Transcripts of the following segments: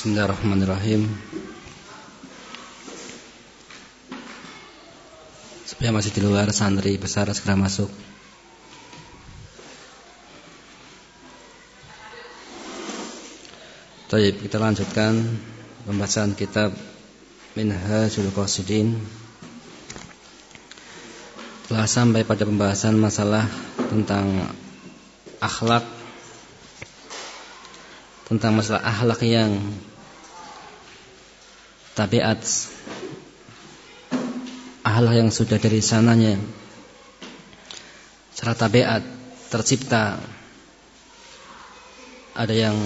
Bismillahirrahmanirrahim. Supaya masih di luar santri besar segera masuk. Baik, kita lanjutkan pembahasan kitab Minhajul Qasidin. Telah sampai pada pembahasan masalah tentang akhlak tentang masalah akhlak yang tabiat. Akhlak yang sudah dari sananya. Secara tabiat tercipta. Ada yang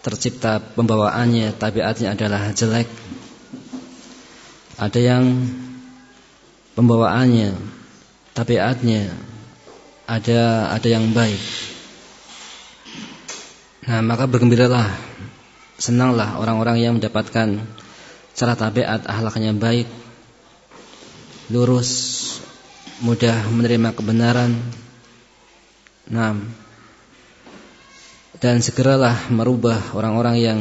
tercipta pembawaannya tabiatnya adalah jelek. Ada yang pembawaannya tabiatnya ada ada yang baik. Nah maka bergembiralah Senanglah orang-orang yang mendapatkan Cara tabiat ahlaknya baik Lurus Mudah menerima kebenaran. Nah Dan segeralah merubah orang-orang yang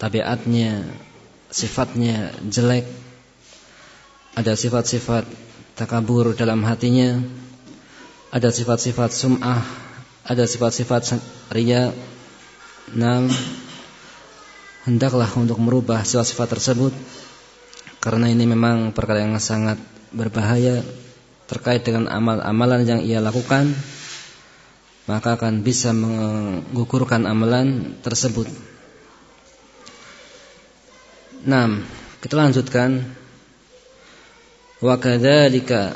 Tabiatnya Sifatnya jelek. Ada sifat-sifat Takabur dalam hatinya Ada sifat-sifat sum'ah Ada sifat-sifat ria. Nah, hendaklah untuk merubah sifat-sifat tersebut karena ini memang perkara yang sangat berbahaya terkait dengan amal-amalan yang ia lakukan maka akan bisa menggugurkan amalan tersebut. Nah, kita lanjutkan. Wa kadzalika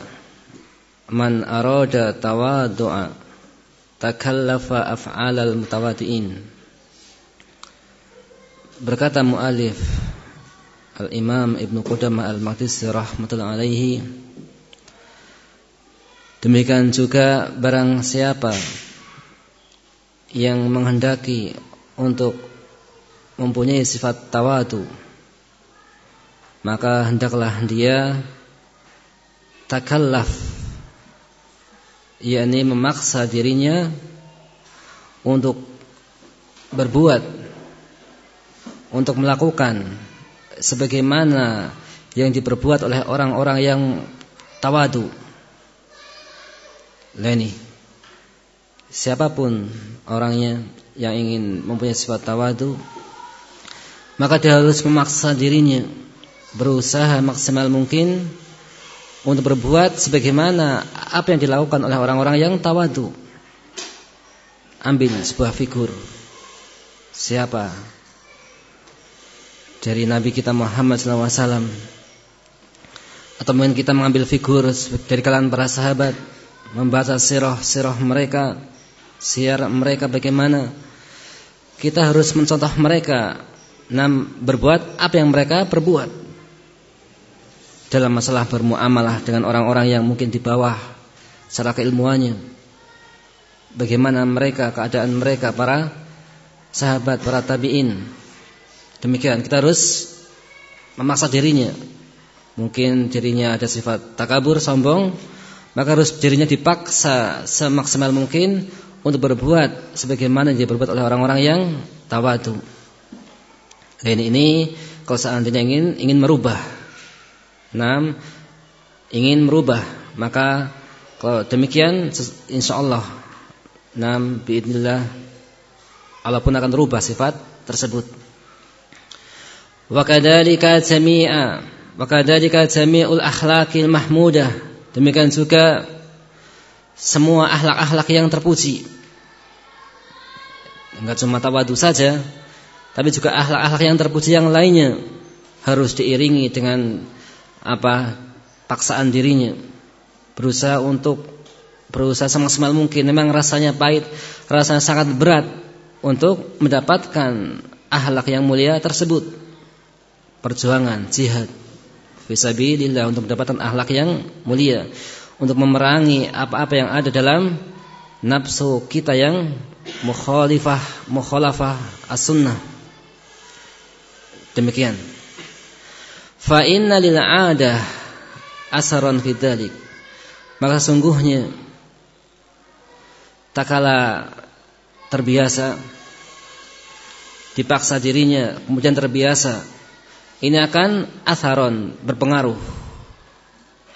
man arada tawaddu'a takallafa af'alal mutawati'in. Berkata mu'alif Al-Imam Ibn Qudamah Al-Maqdisi rahmatullahi alaihi Demikian juga barang siapa yang menghendaki untuk mempunyai sifat tawadu maka hendaklah dia takallaf yakni memaksa dirinya untuk berbuat untuk melakukan sebagaimana yang diperbuat oleh orang-orang yang tawadu. Leni. Siapa pun orangnya yang ingin mempunyai sifat tawadu, maka dia harus memaksa dirinya berusaha maksimal mungkin untuk berbuat sebagaimana apa yang dilakukan oleh orang-orang yang tawadu. Ambil sebuah figur. Siapa dari Nabi kita Muhammad SAW atau mungkin kita mengambil figur dari kalangan para sahabat membaca sirah-sirah mereka siar mereka bagaimana. Kita harus mencontoh mereka nam berbuat apa yang mereka perbuat. Dalam masalah bermuamalah dengan orang-orang yang mungkin di bawah secara keilmuannya. Bagaimana mereka keadaan mereka para sahabat para tabiin Demikian kita harus memaksa dirinya. Mungkin dirinya ada sifat takabur, sombong, maka harus dirinya dipaksa semaksimal mungkin untuk berbuat sebagaimana dia berbuat oleh orang-orang yang tawadu. Dan ini kalau seandainya ingin ingin merubah, enam ingin merubah, maka kalau demikian insya Allah, enam biidnillah Allah pun akan merubah sifat tersebut. Wakadhalika jami'a Wakadhalika jami'ul akhlaqil mahmudah. Demikian juga Semua akhlak-akhlak yang terpuji. Enggak cuma tawadu saja Tapi juga akhlak-akhlak yang terpuji yang lainnya Harus diiringi dengan Apa? Paksaan dirinya. Berusaha untuk Berusaha semaksimal mungkin. Memang rasanya pahit Rasanya sangat berat Untuk mendapatkan akhlak yang mulia tersebut perjuangan jihad. Fisabilillah untuk mendapatkan akhlak yang mulia. Untuk memerangi apa-apa yang ada dalam nafsu kita yang mukhalifah mukhalafah as-sunnah. Demikian. Fa inna lil 'adah asaran fi maka sungguhnya tak kala terbiasa dipaksa dirinya, kemudian terbiasa, ini akan atharon, berpengaruh.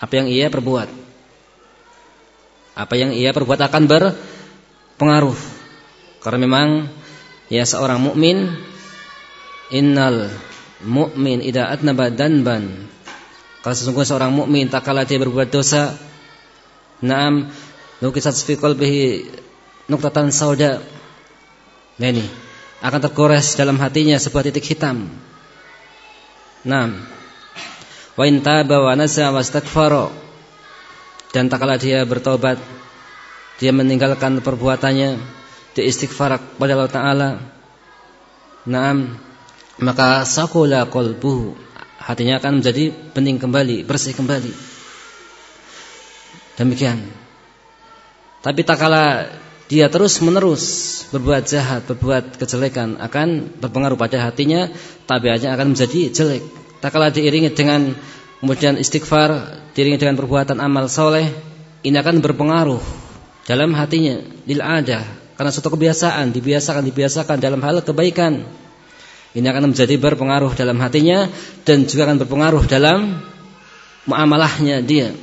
Apa yang ia perbuat. Apa yang ia perbuat akan berpengaruh. Karena memang ya seorang mukmin innal mu'min idza atnaba danban. Kalau sesungguhnya seorang mukmin tak kala dia berbuat dosa, na'am nukisat fi qalbihi nuktatan sauda. Nah ini akan tergores dalam hatinya sebuah titik hitam. Naam. Wa in taba wa nasa wastaghfara dan tak kala dia bertobat, dia meninggalkan perbuatannya, dia istighfar kepada Allah Taala. Naam maka sakula qalbuhu hatinya akan menjadi bening kembali, bersih kembali. Demikian. Tapi tak kala dia terus menerus berbuat jahat, berbuat kejelekan akan berpengaruh pada hatinya, tabiatnya akan menjadi jelek. Tak kala diiringi dengan kemudian istighfar, diiringi dengan perbuatan amal soleh, ini akan berpengaruh dalam hatinya, lil ada, karena suatu kebiasaan, dibiasakan, dibiasakan dalam hal kebaikan. Ini akan menjadi berpengaruh dalam hatinya dan juga akan berpengaruh dalam muamalahnya dia.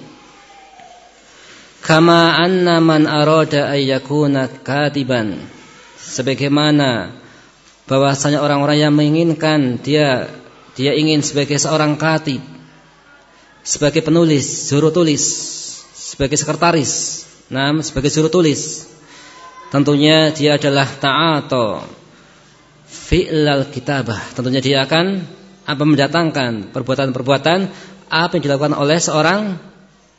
Kama anna man arada ayyakuna katiban. Sebagaimana bahwasanya orang-orang yang menginginkan dia dia ingin sebagai seorang katib, sebagai penulis, juru tulis, sebagai sekretaris, nah, sebagai juru tulis. Tentunya dia adalah ta'ato fi'lal kitabah. Tentunya dia akan apa mendatangkan perbuatan-perbuatan apa yang dilakukan oleh seorang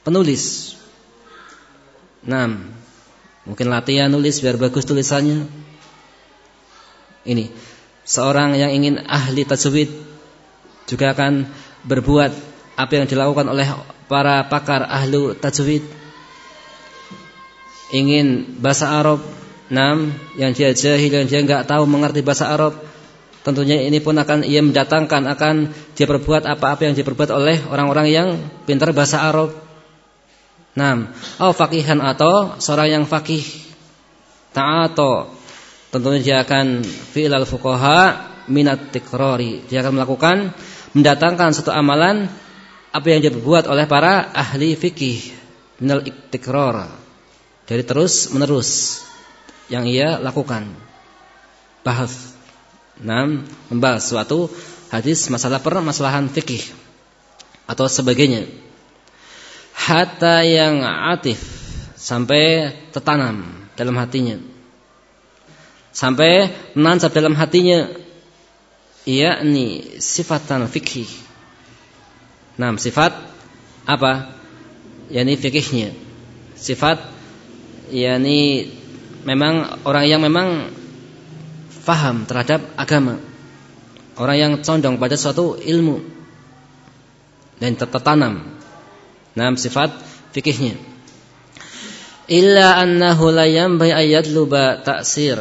penulis. Nah, mungkin latihan nulis biar bagus tulisannya. Ini seorang yang ingin ahli tajwid juga akan berbuat apa yang dilakukan oleh para pakar ahlu tajwid. Ingin bahasa Arab Nam, yang dia jahil, yang dia enggak tahu mengerti bahasa Arab, tentunya ini pun akan ia mendatangkan akan dia perbuat apa-apa yang diperbuat oleh orang-orang yang pintar bahasa Arab. Nam, oh fakihan atau seorang yang fakih. Ta'ato. Tentunya dia akan fi'lal fuqaha minat tikrori. Dia akan melakukan mendatangkan satu amalan apa yang dia perbuat oleh para ahli fikih minal iktikror dari terus menerus yang ia lakukan. Bahas. Nah, membahas suatu hadis masalah permasalahan fikih atau sebagainya. Hatta yang atif sampai tertanam dalam hatinya. Sampai menancap dalam hatinya yakni sifatan fikih. Nah, sifat apa? Yani fikihnya. Sifat yakni memang orang yang memang faham terhadap agama. Orang yang condong pada suatu ilmu dan tertanam dalam sifat fikihnya. Illa annahu la yanbaghi ayadluba ta'sir.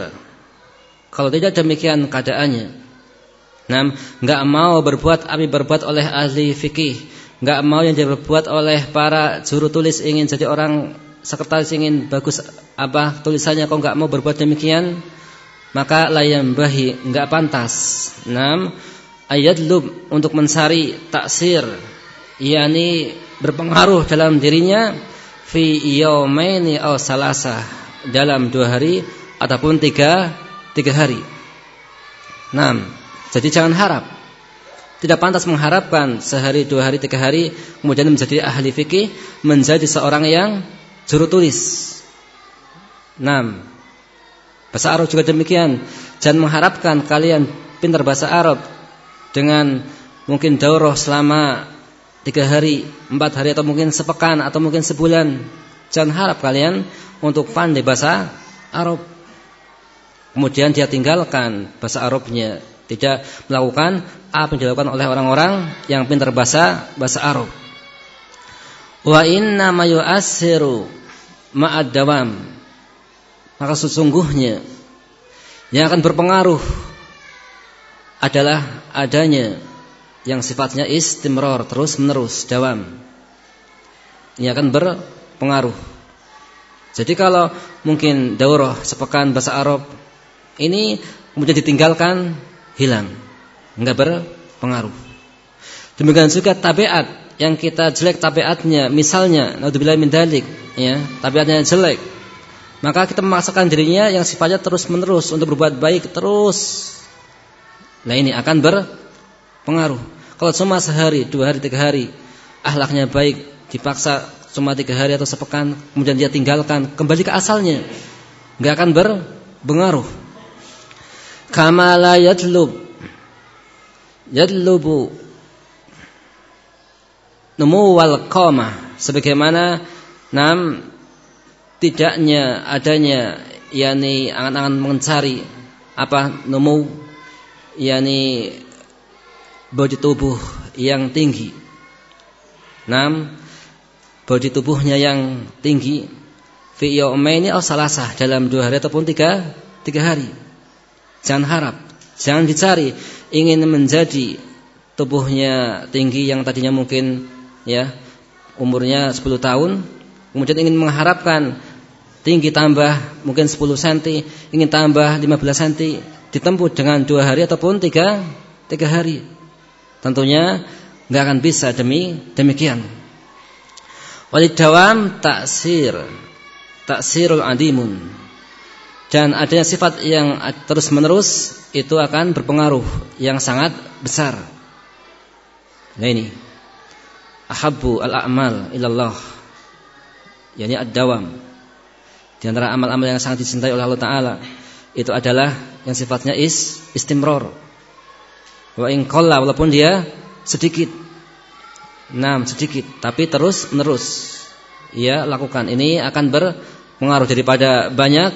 Kalau tidak demikian keadaannya. Nam, enggak mau berbuat abi berbuat oleh ahli fikih, enggak mau yang diperbuat oleh para juru tulis ingin jadi orang sekretaris ingin bagus apa tulisannya kok nggak mau berbuat demikian maka layam bahi nggak pantas. Enam ayat lub untuk mensari taksir yakni berpengaruh dalam dirinya fi yaumaini aw salasa dalam dua hari ataupun tiga tiga hari. Enam jadi jangan harap tidak pantas mengharapkan sehari dua hari tiga hari kemudian menjadi ahli fikih menjadi seorang yang juru tulis. 6. Bahasa Arab juga demikian. Jangan mengharapkan kalian pintar bahasa Arab dengan mungkin daurah selama tiga hari, empat hari atau mungkin sepekan atau mungkin sebulan. Jangan harap kalian untuk pandai bahasa Arab. Kemudian dia tinggalkan bahasa Arabnya, tidak melakukan apa yang dilakukan oleh orang-orang yang pintar bahasa bahasa Arab. Wa inna ma yu'assiru ma'ad dawam. Maka sesungguhnya yang akan berpengaruh adalah adanya yang sifatnya istimror terus menerus dawam. Ini akan berpengaruh. Jadi kalau mungkin daurah sepekan bahasa Arab ini kemudian ditinggalkan hilang, enggak berpengaruh. Demikian juga tabiat yang kita jelek tabiatnya, misalnya naudzubillah min dalik, ya, tabiatnya jelek. Maka kita memaksakan dirinya yang sifatnya terus-menerus untuk berbuat baik terus. Nah ini akan berpengaruh. Kalau cuma sehari, dua hari, tiga hari, ahlaknya baik, dipaksa cuma tiga hari atau sepekan, kemudian dia tinggalkan, kembali ke asalnya, nggak akan berpengaruh. Kamala yadlub, yadlubu nemu wal qamah sebagaimana nam tidaknya adanya yakni angan-angan mencari apa nemu yakni bodi tubuh yang tinggi. Nam bodi tubuhnya yang tinggi fi yaumaini aw salasah dalam dua hari ataupun tiga tiga hari. Jangan harap, jangan dicari ingin menjadi tubuhnya tinggi yang tadinya mungkin ya umurnya 10 tahun kemudian ingin mengharapkan tinggi tambah mungkin 10 cm ingin tambah 15 cm ditempuh dengan dua hari ataupun tiga tiga hari tentunya nggak akan bisa demi demikian. Walid dawam taksir taksirul adimun. Dan adanya sifat yang terus menerus itu akan berpengaruh yang sangat besar. Nah ini ahabbu al-a'mal ilallah yakni ad-dawam. Di antara amal-amal yang sangat dicintai oleh Allah taala itu adalah yang sifatnya is istimror wa in walaupun dia sedikit. Enam sedikit tapi terus menerus. Ia lakukan. Ini akan berpengaruh daripada banyak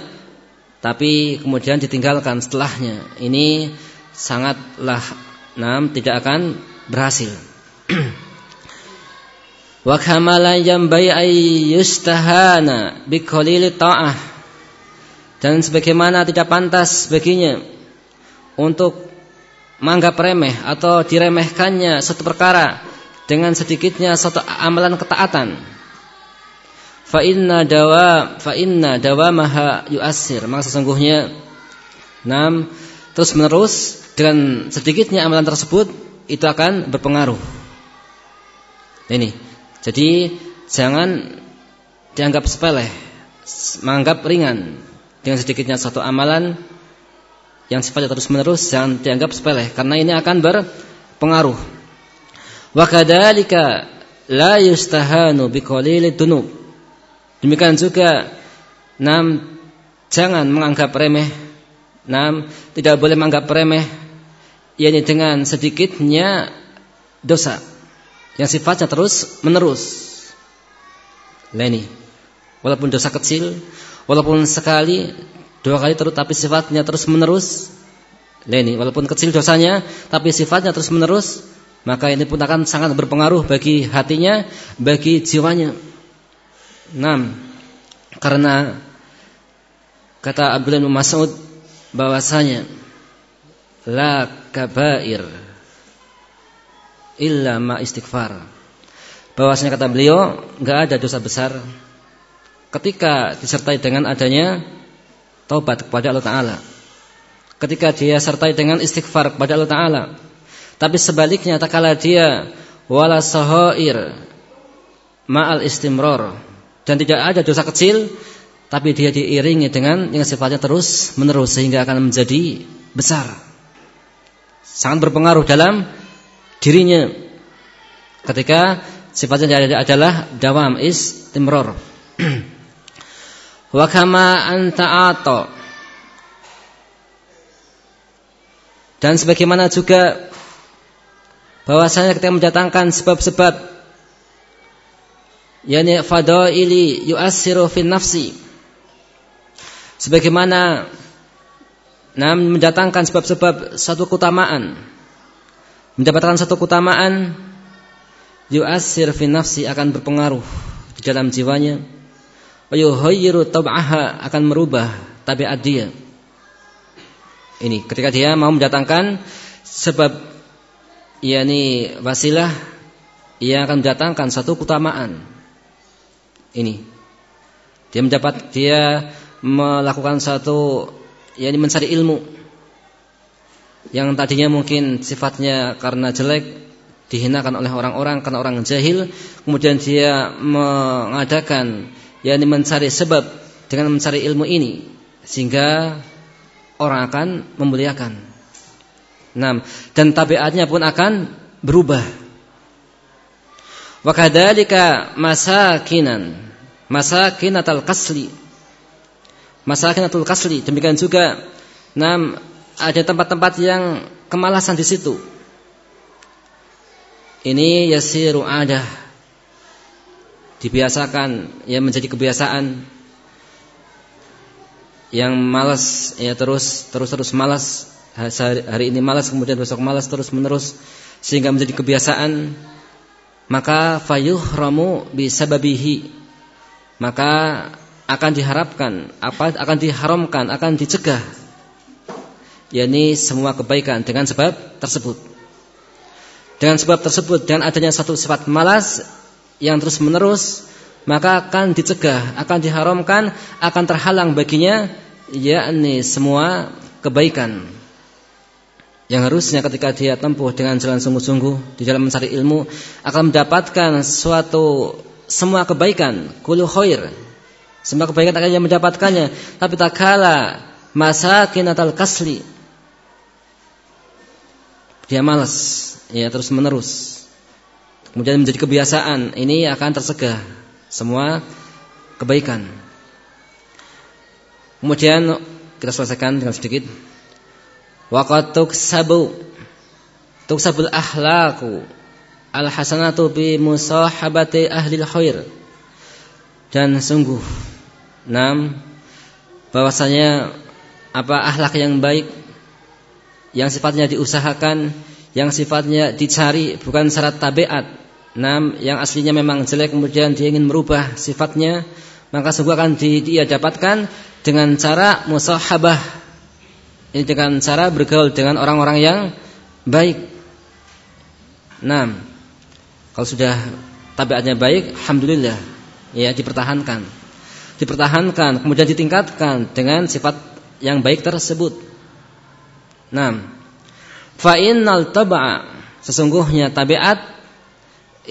tapi kemudian ditinggalkan setelahnya. Ini sangatlah enam tidak akan berhasil. Wa kamala jambai ay yustahana bi ta'ah. Dan sebagaimana tidak pantas baginya untuk menganggap remeh atau diremehkannya satu perkara dengan sedikitnya satu amalan ketaatan. Fa inna dawa fa inna dawamaha yu'assir. Maka sesungguhnya enam terus menerus dengan sedikitnya amalan tersebut itu akan berpengaruh. Ini. Jadi jangan dianggap sepele, menganggap ringan dengan sedikitnya satu amalan yang sifatnya terus menerus jangan dianggap sepele karena ini akan berpengaruh. Wa kadzalika la yustahanu biqalilid dunub. Demikian juga enam jangan menganggap remeh. Enam tidak boleh menganggap remeh yakni dengan sedikitnya dosa yang sifatnya terus menerus. Leni, walaupun dosa kecil, walaupun sekali, dua kali terus tapi sifatnya terus menerus. Leni, walaupun kecil dosanya tapi sifatnya terus menerus, maka ini pun akan sangat berpengaruh bagi hatinya, bagi jiwanya. Enam, karena kata Abdullah bin Mas'ud bahwasanya la kabair illa ma istighfar. Bahwasanya kata beliau, enggak ada dosa besar ketika disertai dengan adanya taubat kepada Allah taala. Ketika dia sertai dengan istighfar kepada Allah taala. Tapi sebaliknya tak kala dia wala sahair ma'al istimror dan tidak ada dosa kecil tapi dia diiringi dengan yang sifatnya terus menerus sehingga akan menjadi besar. Sangat berpengaruh dalam dirinya ketika sifatnya adalah dawam istimror wa kama anta ato. Dan sebagaimana juga bahwasanya ketika mendatangkan sebab-sebab yakni fadaili yu'assiru nafsi. Sebagaimana nah, mendatangkan sebab-sebab satu keutamaan mendapatkan satu keutamaan yu'assir fi nafsi akan berpengaruh di dalam jiwanya. wa yuhayyiru tab'aha akan merubah tabiat dia. Ini ketika dia mau mendatangkan sebab yakni wasilah ia akan mendatangkan satu keutamaan. Ini dia mendapat dia melakukan satu yakni mencari ilmu yang tadinya mungkin sifatnya karena jelek dihinakan oleh orang-orang karena orang jahil kemudian dia mengadakan yakni mencari sebab dengan mencari ilmu ini sehingga orang akan memuliakan. Nah, dan tabiatnya pun akan berubah. Wa kadzalika masakinan masakinatul kasli masakinatul kasli demikian juga nam ada tempat-tempat yang kemalasan di situ. Ini yasiru ada dibiasakan ya menjadi kebiasaan. Yang malas ya terus terus terus malas. Hari ini malas kemudian besok malas terus menerus sehingga menjadi kebiasaan. Maka fayuhramu bisababihi maka akan diharapkan apa akan diharamkan akan dicegah. Yakni semua kebaikan dengan sebab tersebut. Dengan sebab tersebut dan adanya satu sifat malas yang terus menerus maka akan dicegah, akan diharamkan, akan terhalang baginya yakni semua kebaikan. Yang harusnya ketika dia tempuh dengan jalan sungguh-sungguh di dalam mencari ilmu akan mendapatkan suatu semua kebaikan, kullu khair. Semua kebaikan akan dia mendapatkannya, tapi tak kala masakinatal kasli. Dia malas ya terus menerus kemudian menjadi kebiasaan. Ini akan tersegah semua kebaikan. Kemudian kita selesaikan dengan sedikit. Waqad tuksabu. Tuksabul ahlaku al hasanatu bi musahabati ahli khair. Dan sungguh enam bahwasanya apa akhlak yang baik yang sifatnya diusahakan, yang sifatnya dicari bukan syarat tabiat. Nam yang aslinya memang jelek kemudian dia ingin merubah sifatnya, maka sungguh akan di, dia dapatkan dengan cara musahabah. Ini dengan cara bergaul dengan orang-orang yang baik. Nam kalau sudah tabiatnya baik, alhamdulillah, ya dipertahankan. Dipertahankan, kemudian ditingkatkan dengan sifat yang baik tersebut. Nah, fa innal tab'a sesungguhnya tabiat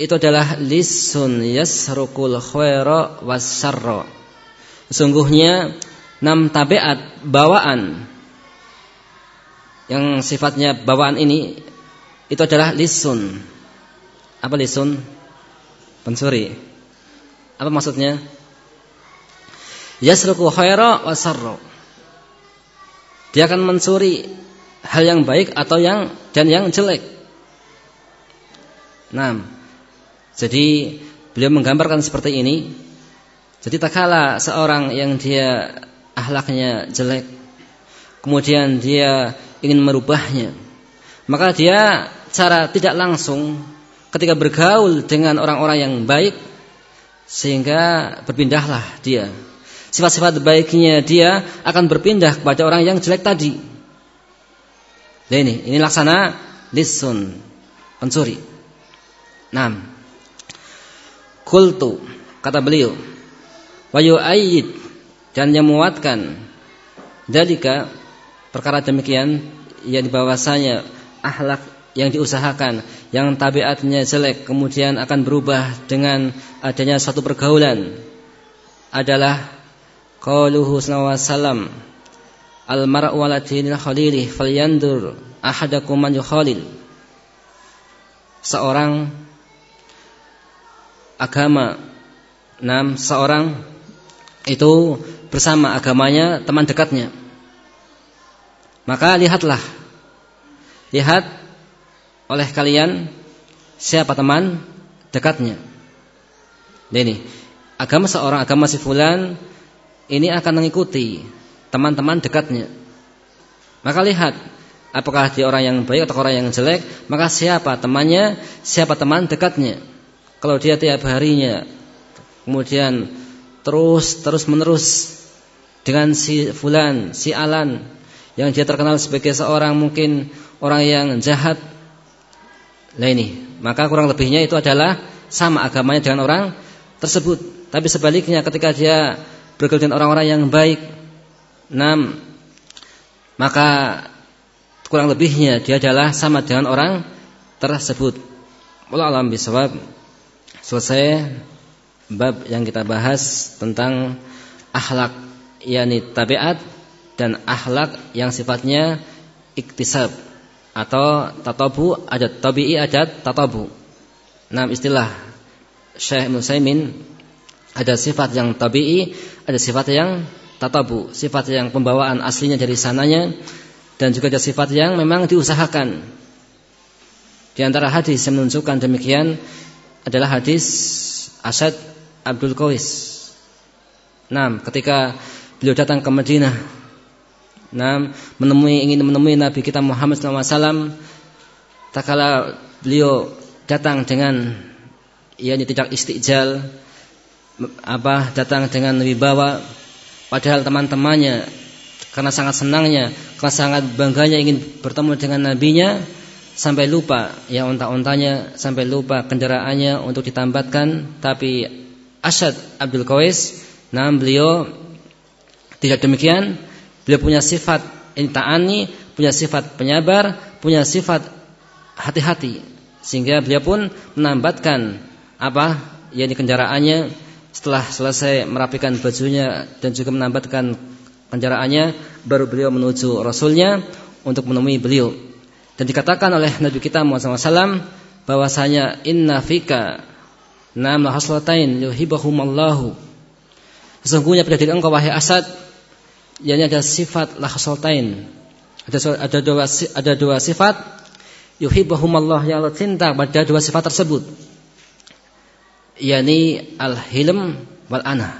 itu adalah lisun yasrukul khaira wasyarra. Sesungguhnya enam tabiat bawaan yang sifatnya bawaan ini itu adalah lisun. Apa lisun? Pencuri. Apa maksudnya? Yasruku khaira wasarra. Dia akan mencuri hal yang baik atau yang dan yang jelek. Nah, jadi beliau menggambarkan seperti ini. Jadi tak kala seorang yang dia ahlaknya jelek, kemudian dia ingin merubahnya, maka dia cara tidak langsung ketika bergaul dengan orang-orang yang baik, sehingga berpindahlah dia. Sifat-sifat baiknya dia akan berpindah kepada orang yang jelek tadi. Nah ini, ini laksana lisun, pencuri. Nam. Kultu, kata beliau. Wayu ayid, dan yang menguatkan. Dalika, perkara demikian, yang dibawasanya ahlak yang diusahakan, yang tabiatnya jelek, kemudian akan berubah dengan adanya satu pergaulan. Adalah Qauluhu sallallahu al mar'u ala khalilih falyandur ahadakum man yukhalil seorang agama enam seorang itu bersama agamanya teman dekatnya maka lihatlah lihat oleh kalian siapa teman dekatnya ini agama seorang agama si fulan ini akan mengikuti teman-teman dekatnya. Maka lihat apakah dia orang yang baik atau orang yang jelek, maka siapa temannya, siapa teman dekatnya. Kalau dia tiap harinya kemudian terus terus menerus dengan si fulan, si alan yang dia terkenal sebagai seorang mungkin orang yang jahat. Nah ini, maka kurang lebihnya itu adalah sama agamanya dengan orang tersebut. Tapi sebaliknya ketika dia bergaul dengan orang-orang yang baik, Nam, maka kurang lebihnya dia adalah sama dengan orang tersebut. Allah alam bisawab. Selesai bab yang kita bahas tentang akhlak yakni tabiat dan akhlak yang sifatnya iktisab atau tatabu ada tabi'i ada tatabu. Nah, istilah Syekh Musaimin ada sifat yang tabi'i, ada sifat yang tatabu, sifat yang pembawaan aslinya dari sananya dan juga ada sifat yang memang diusahakan. Di antara hadis yang menunjukkan demikian adalah hadis Asad Abdul Qais. Nah, ketika beliau datang ke Madinah, nah, menemui ingin menemui Nabi kita Muhammad SAW, tak kala beliau datang dengan yakni tidak istijal, apa datang dengan wibawa, padahal teman-temannya karena sangat senangnya, karena sangat bangganya ingin bertemu dengan nabinya, sampai lupa ya unta-untanya, sampai lupa kendaraannya untuk ditambatkan, tapi Asyad Abdul Qais, nah beliau tidak demikian. Beliau punya sifat inta'ani, punya sifat penyabar, punya sifat hati-hati. Sehingga beliau pun menambatkan apa? yakni kendaraannya setelah selesai merapikan bajunya dan juga menambatkan kendaraannya baru beliau menuju rasulnya untuk menemui beliau dan dikatakan oleh Nabi kita Muhammad SAW bahwasanya inna fika Nam la haslatain yuhibahumallahu. Sesungguhnya pada diri engkau wahai Asad yakni ada sifat la haslatain. Ada ada dua ada dua sifat yuhibahumallah yang Allah cinta pada dua sifat tersebut. yakni al-hilm wal ana.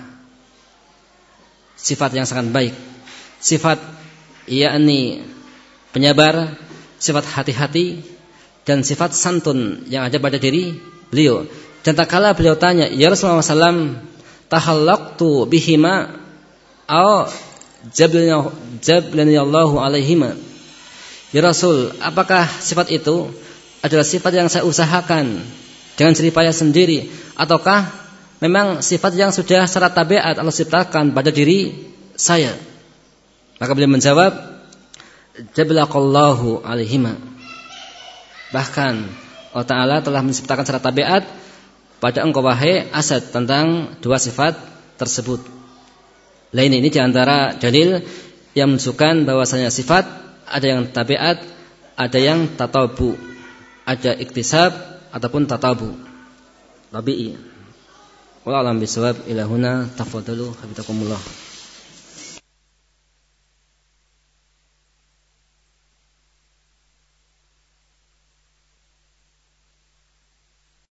Sifat yang sangat baik. Sifat yakni penyabar, sifat hati-hati dan sifat santun yang ada pada diri beliau. Dan tak kala beliau tanya, Ya Rasulullah SAW, tahallaqtu bihima au jablani Allahu alaihima. Ya Rasul, apakah sifat itu adalah sifat yang saya usahakan dengan jeripaya sendiri ataukah memang sifat yang sudah secara tabiat Allah ciptakan pada diri saya? Maka beliau menjawab, jablaqallahu alaihima. Bahkan Allah Ta'ala telah menciptakan secara tabiat pada engkau wahai Asad tentang dua sifat tersebut. Lain ini di antara dalil yang menunjukkan bahwasanya sifat ada yang tabiat, ada yang tatabu, ada iktisab ataupun tatabu. Tabi'i. Wallahu a'lam bishawab ila huna tafadhalu habitakumullah.